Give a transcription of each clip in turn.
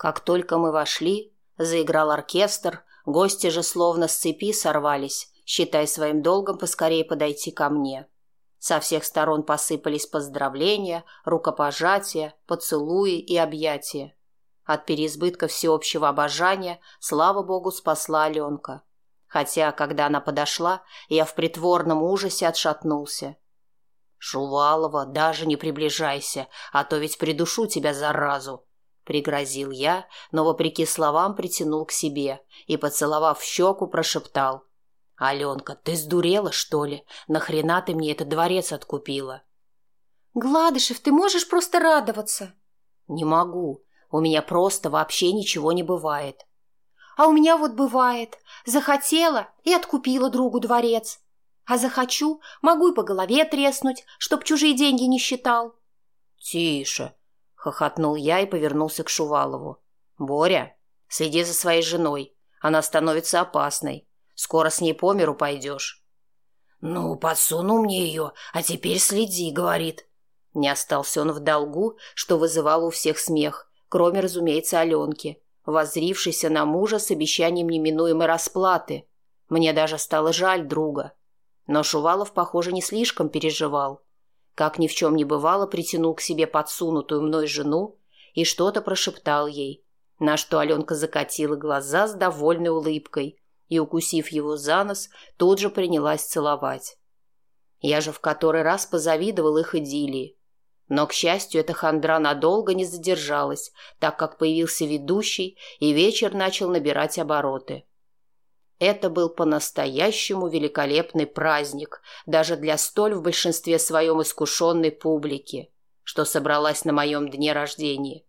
Как только мы вошли, заиграл оркестр, гости же словно с цепи сорвались, считая своим долгом поскорее подойти ко мне. Со всех сторон посыпались поздравления, рукопожатия, поцелуи и объятия. От переизбытка всеобщего обожания, слава богу, спасла Аленка. Хотя, когда она подошла, я в притворном ужасе отшатнулся. «Шувалова, даже не приближайся, а то ведь придушу тебя заразу!» Пригрозил я, но, вопреки словам, притянул к себе и, поцеловав щеку, прошептал. «Аленка, ты сдурела, что ли? Нахрена ты мне этот дворец откупила?» «Гладышев, ты можешь просто радоваться?» «Не могу. У меня просто вообще ничего не бывает». «А у меня вот бывает. Захотела и откупила другу дворец. А захочу, могу и по голове треснуть, чтоб чужие деньги не считал». «Тише хохотнул я и повернулся к Шувалову. Боря, следи за своей женой. Она становится опасной. Скоро с ней по миру пойдешь. Ну, подсунул мне ее, а теперь следи, говорит. Не остался он в долгу, что вызывало у всех смех, кроме, разумеется, Аленки, воззрившейся на мужа с обещанием неминуемой расплаты. Мне даже стало жаль друга. Но Шувалов, похоже, не слишком переживал. Как ни в чем не бывало, притянул к себе подсунутую мной жену и что-то прошептал ей, на что Аленка закатила глаза с довольной улыбкой и, укусив его за нос, тут же принялась целовать. Я же в который раз позавидовал их идиллии. Но, к счастью, эта хандра надолго не задержалась, так как появился ведущий, и вечер начал набирать обороты. Это был по-настоящему великолепный праздник даже для столь в большинстве своем искушенной публики, что собралась на моем дне рождения.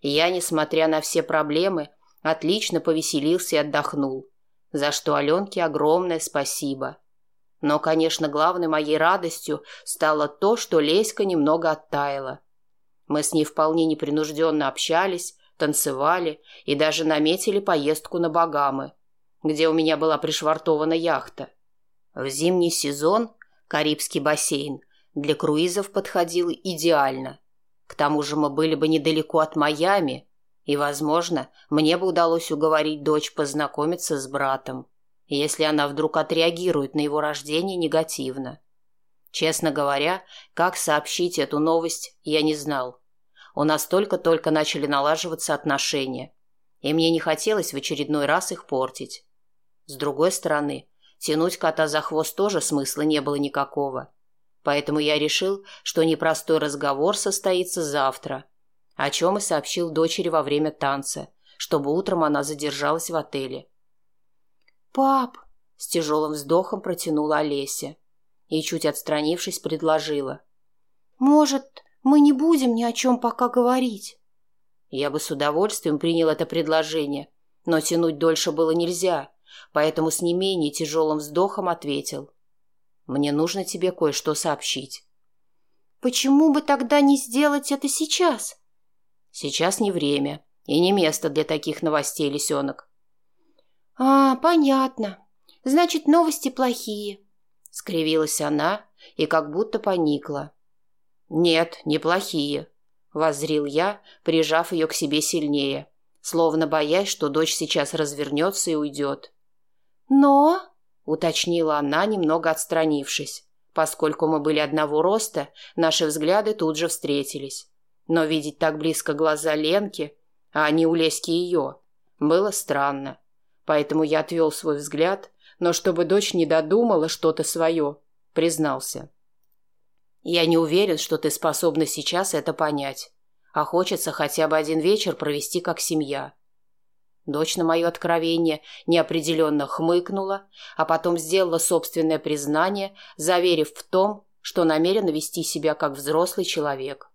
Я, несмотря на все проблемы, отлично повеселился и отдохнул, за что Аленке огромное спасибо. Но, конечно, главной моей радостью стало то, что Леська немного оттаяла. Мы с ней вполне непринужденно общались, танцевали и даже наметили поездку на Багамы – где у меня была пришвартована яхта. В зимний сезон Карибский бассейн для круизов подходил идеально. К тому же мы были бы недалеко от Майами, и, возможно, мне бы удалось уговорить дочь познакомиться с братом, если она вдруг отреагирует на его рождение негативно. Честно говоря, как сообщить эту новость, я не знал. У нас только-только начали налаживаться отношения, и мне не хотелось в очередной раз их портить. С другой стороны, тянуть кота за хвост тоже смысла не было никакого. Поэтому я решил, что непростой разговор состоится завтра, о чем и сообщил дочери во время танца, чтобы утром она задержалась в отеле. «Пап!» – с тяжелым вздохом протянула Олеся и, чуть отстранившись, предложила. «Может, мы не будем ни о чем пока говорить?» Я бы с удовольствием принял это предложение, но тянуть дольше было нельзя – поэтому с не менее тяжелым вздохом ответил. «Мне нужно тебе кое-что сообщить». «Почему бы тогда не сделать это сейчас?» «Сейчас не время и не место для таких новостей, лисенок». «А, понятно. Значит, новости плохие», — скривилась она и как будто поникла. «Нет, неплохие», — воззрил я, прижав ее к себе сильнее, словно боясь, что дочь сейчас развернется и уйдет. «Но...» — уточнила она, немного отстранившись. Поскольку мы были одного роста, наши взгляды тут же встретились. Но видеть так близко глаза Ленки, а не у Леськи ее, было странно. Поэтому я отвел свой взгляд, но чтобы дочь не додумала что-то свое, признался. «Я не уверен, что ты способна сейчас это понять, а хочется хотя бы один вечер провести как семья». Дочь на мое откровение неопределенно хмыкнула, а потом сделала собственное признание, заверив в том, что намерена вести себя как взрослый человек.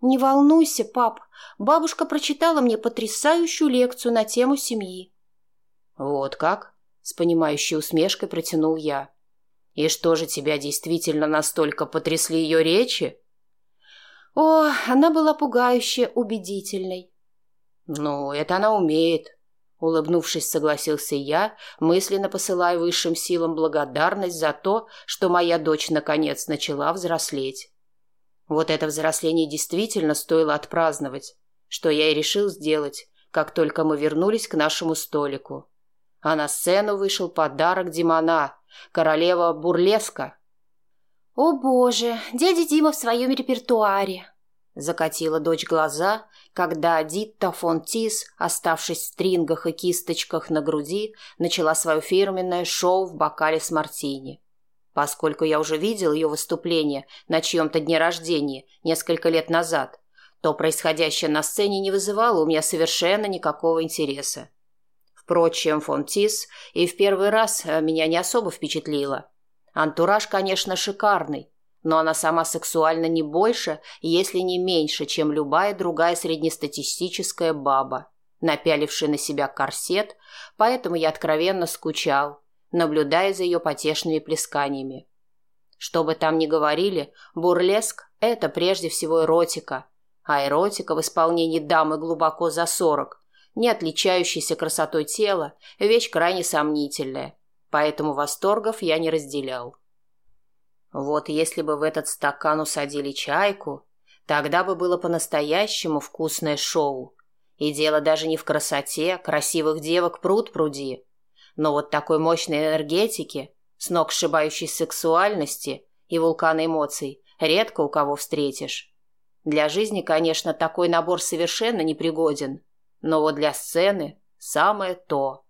«Не волнуйся, пап, бабушка прочитала мне потрясающую лекцию на тему семьи». «Вот как?» — с понимающей усмешкой протянул я. «И что же тебя действительно настолько потрясли ее речи?» «О, она была пугающе убедительной. «Ну, это она умеет», — улыбнувшись, согласился я, мысленно посылая высшим силам благодарность за то, что моя дочь наконец начала взрослеть. Вот это взросление действительно стоило отпраздновать. что я и решил сделать, как только мы вернулись к нашему столику. А на сцену вышел подарок Димона, королева бурлеска. «О боже, дядя Дима в своем репертуаре!» Закатила дочь глаза, когда Дитта фон Тис, оставшись в стрингах и кисточках на груди, начала свое фирменное шоу в бокале с мартини. Поскольку я уже видел ее выступление на чьем-то дне рождения несколько лет назад, то происходящее на сцене не вызывало у меня совершенно никакого интереса. Впрочем, фон Тис и в первый раз э, меня не особо впечатлила. Антураж, конечно, шикарный, но она сама сексуальна не больше, если не меньше, чем любая другая среднестатистическая баба, напялившая на себя корсет, поэтому я откровенно скучал, наблюдая за ее потешными плесканиями. Что бы там ни говорили, бурлеск – это прежде всего эротика, а эротика в исполнении дамы глубоко за сорок, не отличающейся красотой тела, вещь крайне сомнительная, поэтому восторгов я не разделял. Вот если бы в этот стакан усадили чайку, тогда бы было по-настоящему вкусное шоу. И дело даже не в красоте, красивых девок пруд пруди, но вот такой мощной энергетики, с ног сшибающей сексуальности и вулкана эмоций редко у кого встретишь. Для жизни, конечно, такой набор совершенно непригоден, но вот для сцены самое то.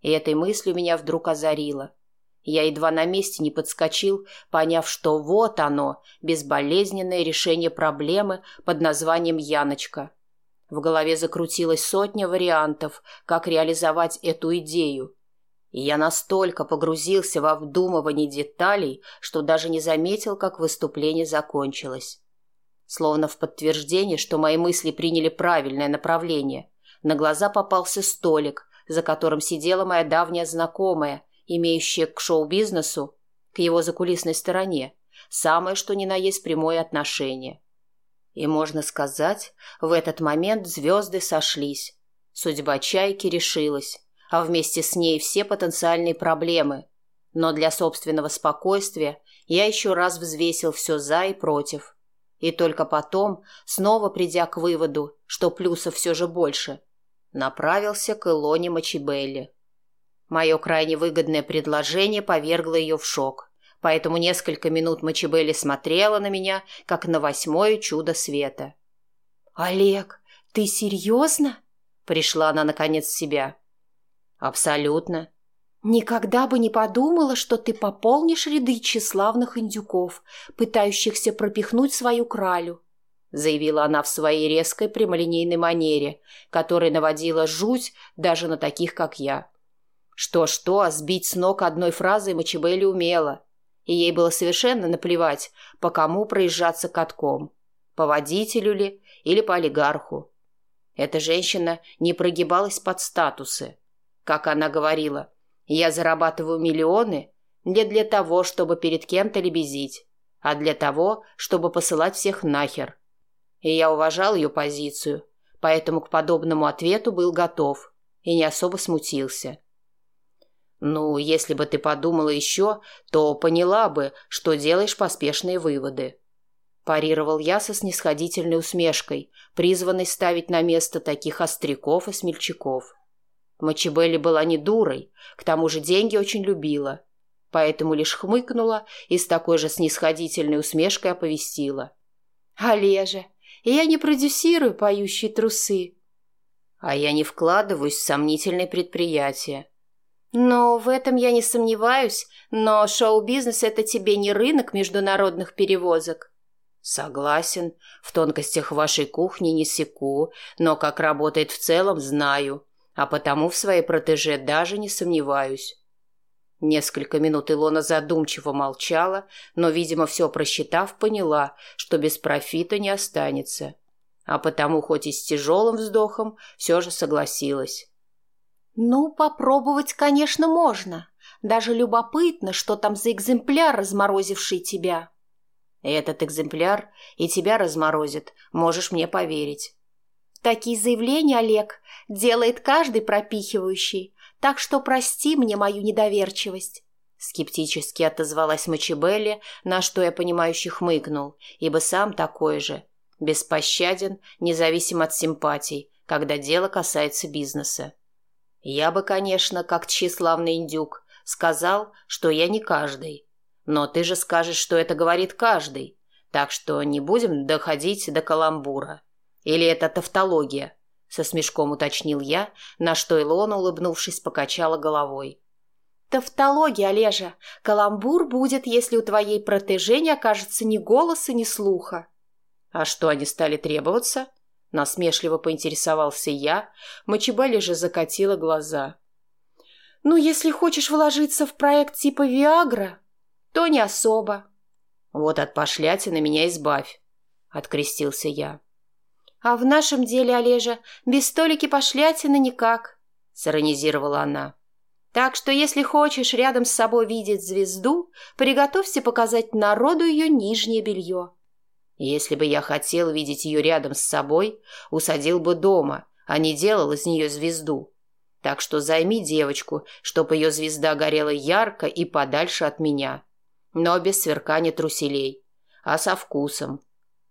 И этой мыслью меня вдруг озарило. Я едва на месте не подскочил, поняв, что вот оно, безболезненное решение проблемы под названием «Яночка». В голове закрутилась сотня вариантов, как реализовать эту идею. И я настолько погрузился во вдумывание деталей, что даже не заметил, как выступление закончилось. Словно в подтверждение, что мои мысли приняли правильное направление, на глаза попался столик, за которым сидела моя давняя знакомая, имеющая к шоу-бизнесу, к его закулисной стороне, самое что ни на есть прямое отношение. И, можно сказать, в этот момент звезды сошлись. Судьба чайки решилась, а вместе с ней все потенциальные проблемы. Но для собственного спокойствия я еще раз взвесил все за и против. И только потом, снова придя к выводу, что плюсов все же больше, направился к Илоне Мачибелли. Мое крайне выгодное предложение повергло ее в шок, поэтому несколько минут Мачебелли смотрела на меня, как на восьмое чудо света. «Олег, ты серьезно?» Пришла она наконец в себя. «Абсолютно». «Никогда бы не подумала, что ты пополнишь ряды тщеславных индюков, пытающихся пропихнуть свою кралю», заявила она в своей резкой прямолинейной манере, которая наводила жуть даже на таких, как я. Что-что, а сбить с ног одной фразой Мачебелли умела. И ей было совершенно наплевать, по кому проезжаться катком. По водителю ли или по олигарху. Эта женщина не прогибалась под статусы. Как она говорила, «Я зарабатываю миллионы не для того, чтобы перед кем-то лебезить, а для того, чтобы посылать всех нахер». И я уважал ее позицию, поэтому к подобному ответу был готов и не особо смутился. Ну, если бы ты подумала еще, то поняла бы, что делаешь поспешные выводы. Парировал я со снисходительной усмешкой, призванной ставить на место таких остряков и смельчаков. Мачебелли была не дурой, к тому же деньги очень любила, поэтому лишь хмыкнула и с такой же снисходительной усмешкой оповестила. «Олежа, я не продюсирую поющие трусы». «А я не вкладываюсь в сомнительные предприятия», «Ну, в этом я не сомневаюсь, но шоу-бизнес – это тебе не рынок международных перевозок». «Согласен. В тонкостях вашей кухни не секу, но как работает в целом, знаю, а потому в своей протеже даже не сомневаюсь». Несколько минут Илона задумчиво молчала, но, видимо, все просчитав, поняла, что без профита не останется. А потому, хоть и с тяжелым вздохом, все же согласилась. «Ну, попробовать, конечно, можно. Даже любопытно, что там за экземпляр, разморозивший тебя». «Этот экземпляр и тебя разморозит, можешь мне поверить». «Такие заявления, Олег, делает каждый пропихивающий, так что прости мне мою недоверчивость». Скептически отозвалась Мачебелли, на что я понимающе хмыкнул, ибо сам такой же. Беспощаден, независим от симпатий, когда дело касается бизнеса. Я бы, конечно, как тщеславный индюк, сказал, что я не каждый. Но ты же скажешь, что это говорит каждый. Так что не будем доходить до каламбура. Или это тавтология? Со смешком уточнил я, на что Илона, улыбнувшись, покачала головой. Тавтология, Олежа. Каламбур будет, если у твоей протеже не окажется ни голоса, ни слуха. А что они стали требоваться? Насмешливо поинтересовался я. Мочебали же закатила глаза. Ну, если хочешь вложиться в проект типа Виагра, то не особо. Вот от пошлятины меня избавь, открестился я. А в нашем деле, Олежа, без столики пошлятины никак, сиронизировала она. Так что, если хочешь рядом с собой видеть звезду, приготовься показать народу ее нижнее белье. Если бы я хотел видеть ее рядом с собой, усадил бы дома, а не делал из нее звезду. Так что займи девочку, чтоб ее звезда горела ярко и подальше от меня. Но без сверкания труселей, а со вкусом.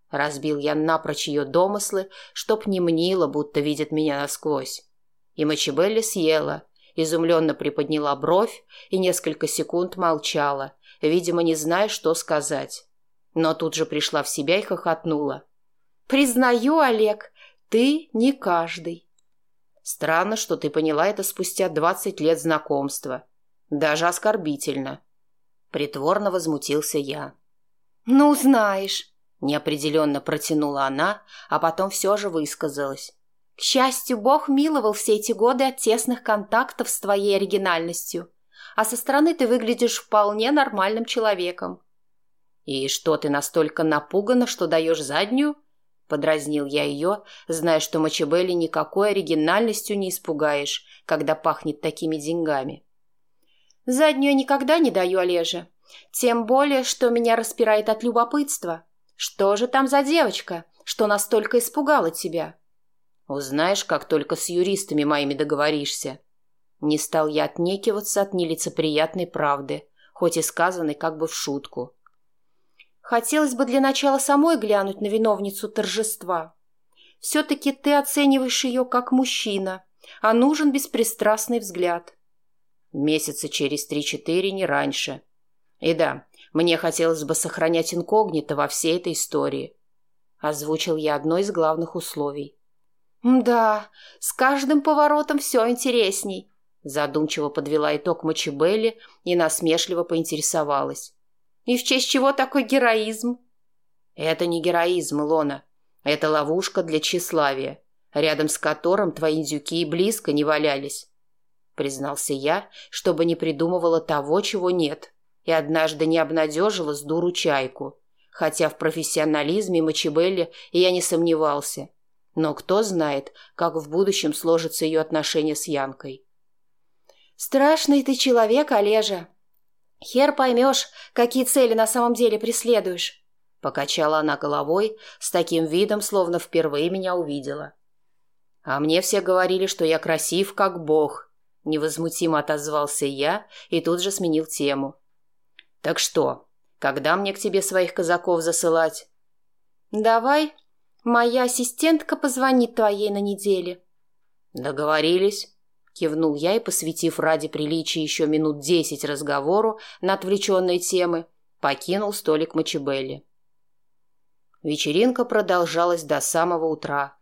Разбил я напрочь ее домыслы, чтоб не мнило, будто видит меня насквозь. И Мачебелли съела, изумленно приподняла бровь и несколько секунд молчала, видимо, не зная, что сказать. Но тут же пришла в себя и хохотнула. «Признаю, Олег, ты не каждый». «Странно, что ты поняла это спустя двадцать лет знакомства. Даже оскорбительно». Притворно возмутился я. «Ну, знаешь», — неопределенно протянула она, а потом все же высказалась. К счастью, Бог миловал все эти годы от тесных контактов с твоей оригинальностью, а со стороны ты выглядишь вполне нормальным человеком. «И что, ты настолько напугана, что даешь заднюю?» Подразнил я ее, зная, что Мачебелли никакой оригинальностью не испугаешь, когда пахнет такими деньгами. «Заднюю никогда не даю, Олеже. Тем более, что меня распирает от любопытства. Что же там за девочка, что настолько испугала тебя?» Узнаешь, как только с юристами моими договоришься. Не стал я отнекиваться от нелицеприятной правды, хоть и сказанной как бы в шутку. Хотелось бы для начала самой глянуть на виновницу торжества. Все-таки ты оцениваешь ее как мужчина, а нужен беспристрастный взгляд. Месяца через три-четыре, не раньше. И да, мне хотелось бы сохранять инкогнито во всей этой истории. Озвучил я одно из главных условий. «Да, с каждым поворотом все интересней», – задумчиво подвела итог Мачебелли и насмешливо поинтересовалась. «И в честь чего такой героизм?» «Это не героизм, Илона. Это ловушка для тщеславия, рядом с которым твои индюки и близко не валялись», – признался я, чтобы не придумывала того, чего нет, и однажды не обнадежила с дуру чайку, хотя в профессионализме Мачебелли я не сомневался – но кто знает, как в будущем сложатся ее отношения с Янкой. «Страшный ты человек, Олежа. Хер поймешь, какие цели на самом деле преследуешь». Покачала она головой с таким видом, словно впервые меня увидела. «А мне все говорили, что я красив, как бог», — невозмутимо отозвался я и тут же сменил тему. «Так что, когда мне к тебе своих казаков засылать?» «Давай Моя ассистентка позвонит твоей на неделе. Договорились. Кивнул я и, посвятив ради приличия еще минут десять разговору на отвлеченные темы, покинул столик Мачебелли. Вечеринка продолжалась до самого утра.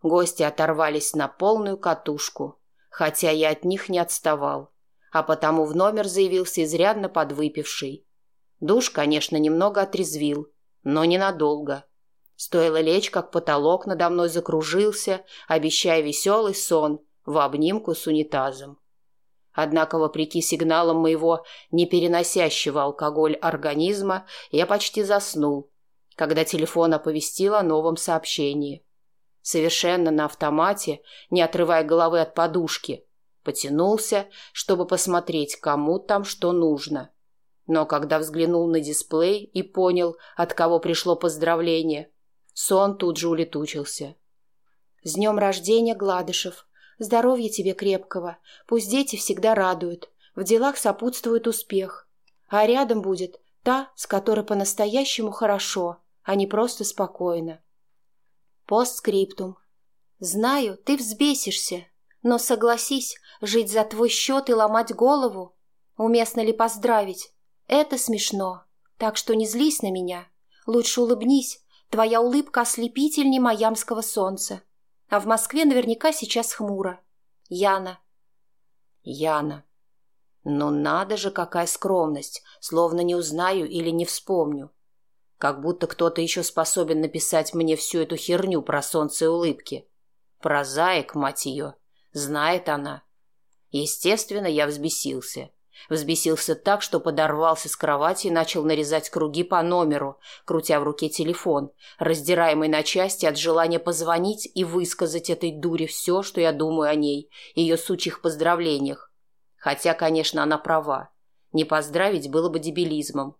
Гости оторвались на полную катушку, хотя я от них не отставал, а потому в номер заявился изрядно подвыпивший. Душ, конечно, немного отрезвил, но ненадолго. Стоило лечь, как потолок надо мной закружился, обещая веселый сон в обнимку с унитазом. Однако, вопреки сигналам моего непереносящего алкоголь организма, я почти заснул, когда телефон оповестил о новом сообщении. Совершенно на автомате, не отрывая головы от подушки, потянулся, чтобы посмотреть, кому там что нужно. Но когда взглянул на дисплей и понял, от кого пришло поздравление, Сон тут же улетучился. «С днем рождения, Гладышев! Здоровья тебе крепкого! Пусть дети всегда радуют, в делах сопутствует успех. А рядом будет та, с которой по-настоящему хорошо, а не просто спокойно». Постскриптум. Знаю, ты взбесишься, но согласись, жить за твой счет и ломать голову. Уместно ли поздравить? Это смешно. Так что не злись на меня. Лучше улыбнись. Твоя улыбка ослепительней маямского солнца. А в Москве наверняка сейчас хмуро. Яна. Яна. Ну надо же, какая скромность, словно не узнаю или не вспомню. Как будто кто-то еще способен написать мне всю эту херню про солнце и улыбки. Прозаик, мать ее. Знает она. Естественно, я взбесился. Взбесился так, что подорвался с кровати и начал нарезать круги по номеру, крутя в руке телефон, раздираемый на части от желания позвонить и высказать этой дуре все, что я думаю о ней, ее сучьих поздравлениях. Хотя, конечно, она права. Не поздравить было бы дебилизмом.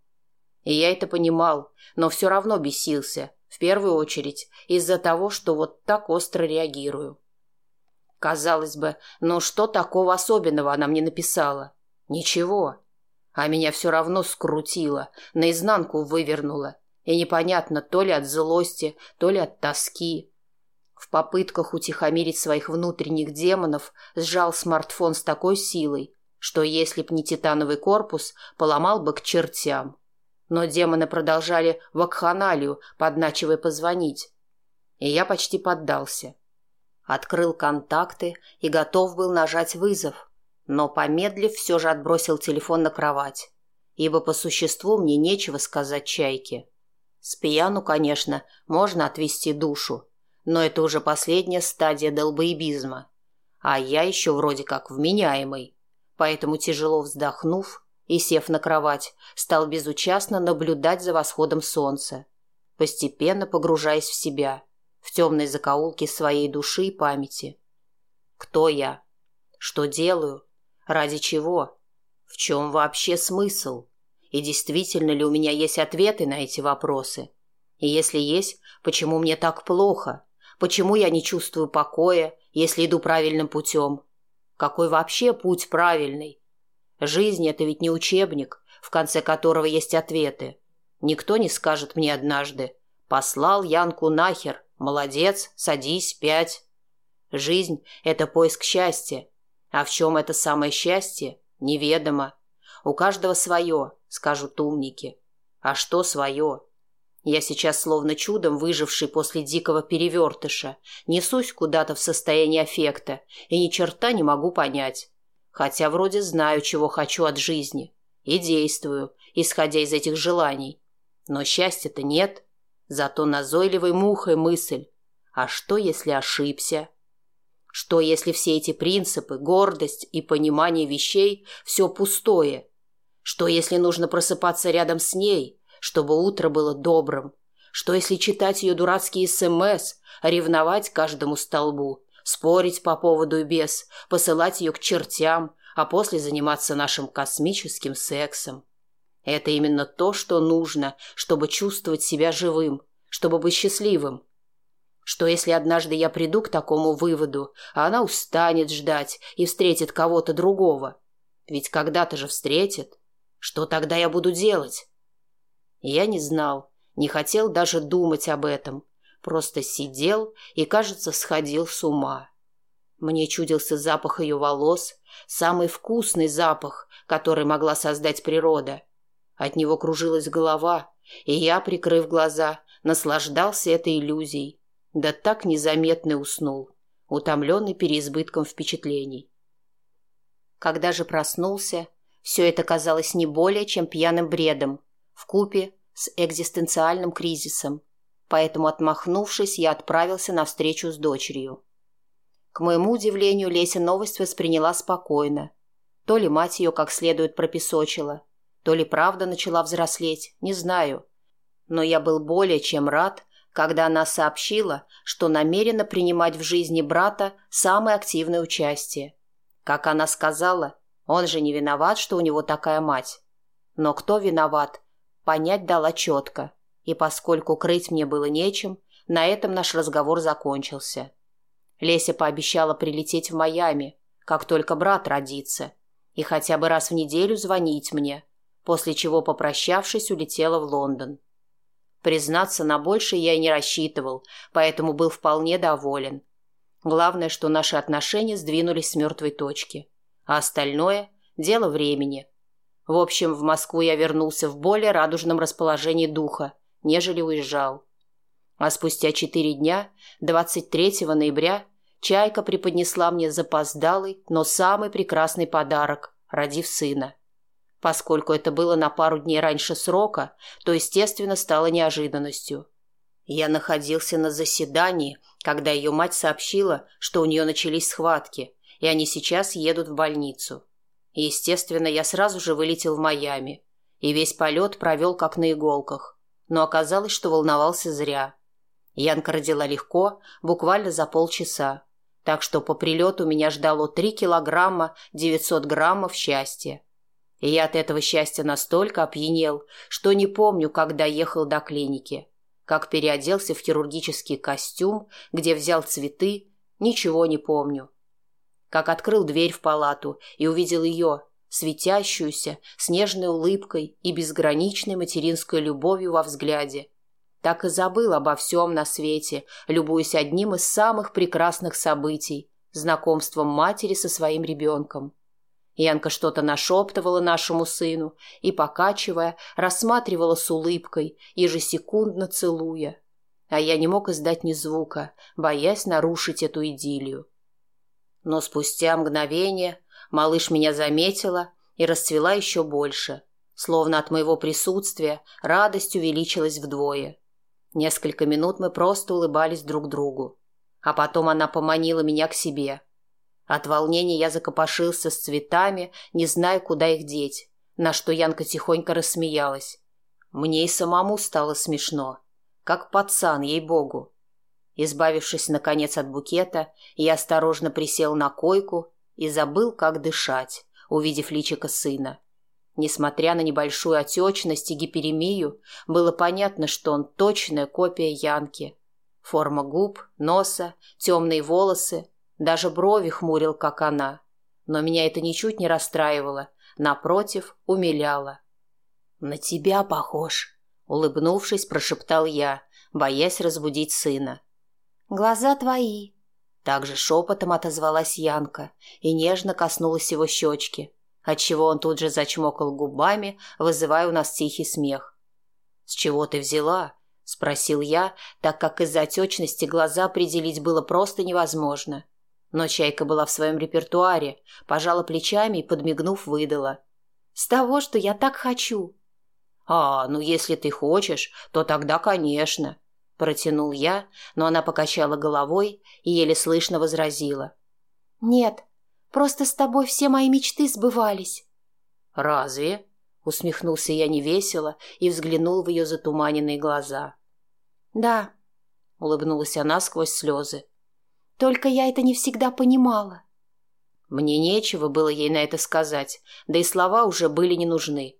И я это понимал, но все равно бесился, в первую очередь, из-за того, что вот так остро реагирую. Казалось бы, ну что такого особенного она мне написала? Ничего. А меня все равно скрутило, наизнанку вывернуло. И непонятно, то ли от злости, то ли от тоски. В попытках утихомирить своих внутренних демонов сжал смартфон с такой силой, что если б не титановый корпус, поломал бы к чертям. Но демоны продолжали вакханалию, подначивая позвонить. И я почти поддался. Открыл контакты и готов был нажать вызов, но, помедлив, все же отбросил телефон на кровать, ибо по существу мне нечего сказать чайке. С пьяну, конечно, можно отвести душу, но это уже последняя стадия долбоебизма. А я еще вроде как вменяемый. Поэтому, тяжело вздохнув и сев на кровать, стал безучастно наблюдать за восходом солнца, постепенно погружаясь в себя, в темные закоулки своей души и памяти. Кто я? Что делаю? Ради чего? В чем вообще смысл? И действительно ли у меня есть ответы на эти вопросы? И если есть, почему мне так плохо? Почему я не чувствую покоя, если иду правильным путем? Какой вообще путь правильный? Жизнь – это ведь не учебник, в конце которого есть ответы. Никто не скажет мне однажды «Послал Янку нахер, молодец, садись, пять». Жизнь – это поиск счастья, а в чем это самое счастье, неведомо. У каждого свое, скажут умники. А что свое? Я сейчас, словно чудом выживший после дикого перевертыша, несусь куда-то в состоянии аффекта и ни черта не могу понять. Хотя вроде знаю, чего хочу от жизни. И действую, исходя из этих желаний. Но счастья-то нет. Зато назойливой мухой мысль. А что, если ошибся? Что, если все эти принципы, гордость и понимание вещей – все пустое? Что, если нужно просыпаться рядом с ней, чтобы утро было добрым? Что, если читать ее дурацкие СМС, ревновать каждому столбу, спорить по поводу и без, посылать ее к чертям, а после заниматься нашим космическим сексом? Это именно то, что нужно, чтобы чувствовать себя живым, чтобы быть счастливым – что если однажды я приду к такому выводу, а она устанет ждать и встретит кого-то другого? Ведь когда-то же встретит. Что тогда я буду делать? Я не знал, не хотел даже думать об этом. Просто сидел и, кажется, сходил с ума. Мне чудился запах ее волос, самый вкусный запах, который могла создать природа. От него кружилась голова, и я, прикрыв глаза, наслаждался этой иллюзией, да так незаметно уснул, утомленный переизбытком впечатлений. Когда же проснулся, все это казалось не более чем пьяным бредом, в купе с экзистенциальным кризисом, поэтому, отмахнувшись, я отправился на встречу с дочерью. К моему удивлению, Леся новость восприняла спокойно. То ли мать ее как следует пропесочила, то ли правда начала взрослеть, не знаю. Но я был более чем рад, когда она сообщила, что намерена принимать в жизни брата самое активное участие. Как она сказала, он же не виноват, что у него такая мать. Но кто виноват, понять дала четко. И поскольку крыть мне было нечем, на этом наш разговор закончился. Леся пообещала прилететь в Майами, как только брат родится, и хотя бы раз в неделю звонить мне, после чего, попрощавшись, улетела в Лондон. Признаться, на больше я и не рассчитывал, поэтому был вполне доволен. Главное, что наши отношения сдвинулись с мертвой точки. А остальное – дело времени. В общем, в Москву я вернулся в более радужном расположении духа, нежели уезжал. А спустя четыре дня, 23 ноября, Чайка преподнесла мне запоздалый, но самый прекрасный подарок, родив сына. Поскольку это было на пару дней раньше срока, то, естественно, стало неожиданностью. Я находился на заседании, когда ее мать сообщила, что у нее начались схватки, и они сейчас едут в больницу. естественно, я сразу же вылетел в Майами, и весь полет провел как на иголках. Но оказалось, что волновался зря. Янка родила легко, буквально за полчаса. Так что по прилету меня ждало 3 килограмма 900 граммов счастья. Я от этого счастья настолько опьянел, что не помню, когда ехал до клиники. Как переоделся в хирургический костюм, где взял цветы, ничего не помню. Как открыл дверь в палату и увидел ее, светящуюся, с нежной улыбкой и безграничной материнской любовью во взгляде. Так и забыл обо всем на свете, любуясь одним из самых прекрасных событий – знакомством матери со своим ребенком. Янка что-то нашептывала нашему сыну и, покачивая, рассматривала с улыбкой, ежесекундно целуя. А я не мог издать ни звука, боясь нарушить эту идиллию. Но спустя мгновение малыш меня заметила и расцвела еще больше. Словно от моего присутствия радость увеличилась вдвое. Несколько минут мы просто улыбались друг другу. А потом она поманила меня к себе – от волнения я закопошился с цветами, не зная, куда их деть, на что Янка тихонько рассмеялась. Мне и самому стало смешно. Как пацан, ей-богу. Избавившись, наконец, от букета, я осторожно присел на койку и забыл, как дышать, увидев личико сына. Несмотря на небольшую отечность и гиперемию, было понятно, что он точная копия Янки. Форма губ, носа, темные волосы, даже брови хмурил, как она. Но меня это ничуть не расстраивало. Напротив, умиляло. «На тебя похож», — улыбнувшись, прошептал я, боясь разбудить сына. «Глаза твои», — также шепотом отозвалась Янка и нежно коснулась его щечки, отчего он тут же зачмокал губами, вызывая у нас тихий смех. «С чего ты взяла?» — спросил я, так как из-за отечности глаза определить было просто невозможно. Но чайка была в своем репертуаре, пожала плечами и, подмигнув, выдала. «С того, что я так хочу». «А, ну если ты хочешь, то тогда, конечно», – протянул я, но она покачала головой и еле слышно возразила. «Нет, просто с тобой все мои мечты сбывались». «Разве?» – усмехнулся я невесело и взглянул в ее затуманенные глаза. «Да», – улыбнулась она сквозь слезы. Только я это не всегда понимала. Мне нечего было ей на это сказать, да и слова уже были не нужны.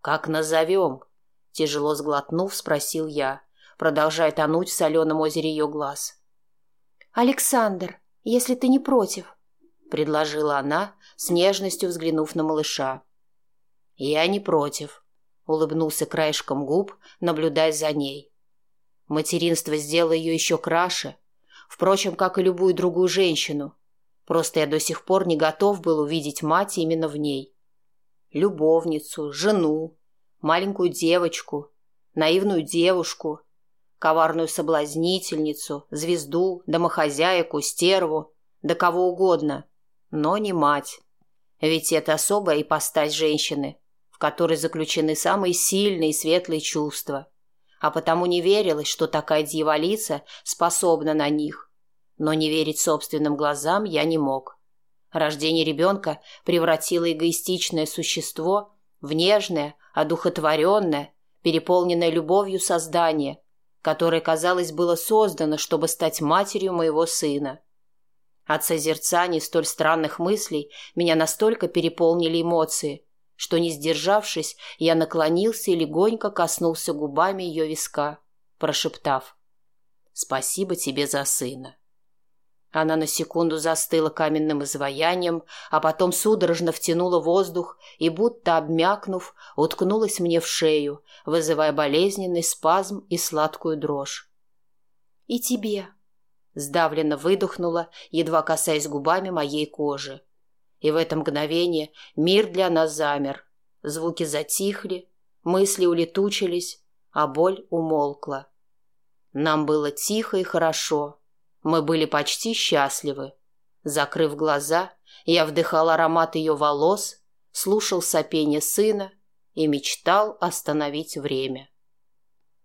«Как назовем?» – тяжело сглотнув, спросил я, продолжая тонуть в соленом озере ее глаз. «Александр, если ты не против», – предложила она, с нежностью взглянув на малыша. «Я не против», – улыбнулся краешком губ, наблюдая за ней. Материнство сделало ее еще краше, Впрочем, как и любую другую женщину. Просто я до сих пор не готов был увидеть мать именно в ней. Любовницу, жену, маленькую девочку, наивную девушку, коварную соблазнительницу, звезду, домохозяйку, стерву, да кого угодно, но не мать. Ведь это особая ипостась женщины, в которой заключены самые сильные и светлые чувства – а потому не верилось, что такая дьяволица способна на них. Но не верить собственным глазам я не мог. Рождение ребенка превратило эгоистичное существо в нежное, одухотворенное, переполненное любовью создание, которое, казалось, было создано, чтобы стать матерью моего сына. От созерцания столь странных мыслей меня настолько переполнили эмоции – что, не сдержавшись, я наклонился и легонько коснулся губами ее виска, прошептав «Спасибо тебе за сына». Она на секунду застыла каменным изваянием, а потом судорожно втянула воздух и, будто обмякнув, уткнулась мне в шею, вызывая болезненный спазм и сладкую дрожь. «И тебе», — сдавленно выдохнула, едва касаясь губами моей кожи. И в это мгновение мир для нас замер. Звуки затихли, мысли улетучились, а боль умолкла. Нам было тихо и хорошо. Мы были почти счастливы. Закрыв глаза, я вдыхал аромат ее волос, слушал сопение сына и мечтал остановить время.